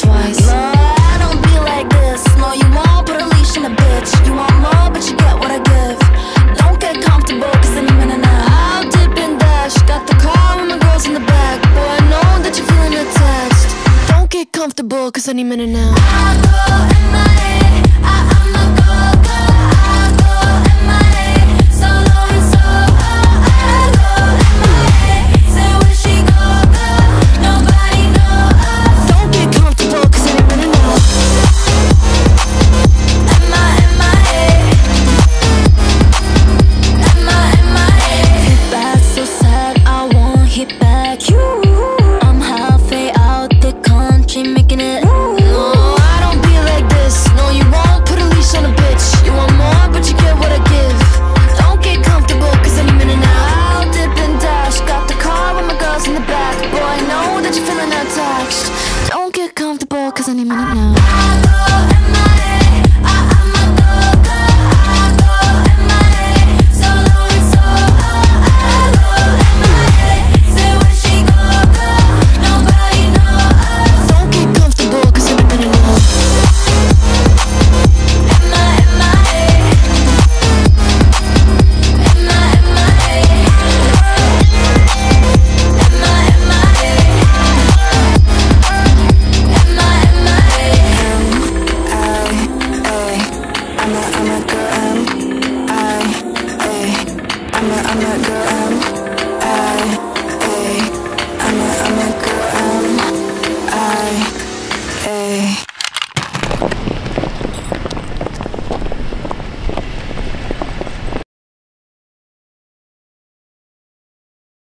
twice. No, I don't be like this. No, you want put a leash in a bitch. You want more, but you get what I give. Don't get comfortable, cause any minute now. I'll dip and dash. Got the car with my girls in the back. Boy, I know that you're feeling attached. Don't get comfortable, cause any minute now. I'll go and I country making it I don't be like this. No, you won't put a leash on a bitch. You want more, but you get what I give. Don't get comfortable cause any minute now. I'll dip and dash. Got the car with my girls in the back. Boy, I know that you're feeling attached. Don't get comfortable cause any minute now. I'm a girl, M,